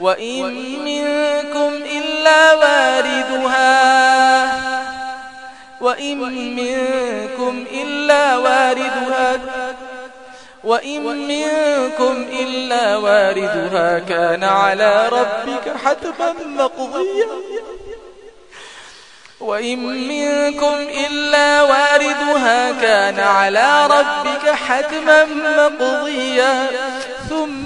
وإن منكم إلا واردها. وإن منكم إلا واردها. وإن منكم إلا واردها. كان على ربك حتما مقضيا. وإن منكم إلا واردها. كان على ربك حتما مقضيا. ثم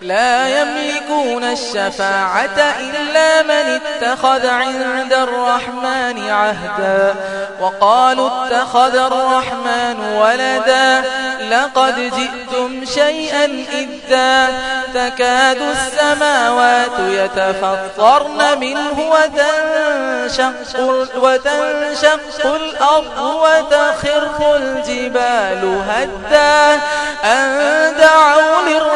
لا يملكون الشفاعة إلا من اتخذ عند الرحمن عهدا. وقالوا اتخذ الرحمن ولدا لقد جئتم شيئا إذا تكاد السماوات يتفطرن منه وتنشق, وتنشق الأرض وتخر الجبال هدا. أن دعوا للرحمن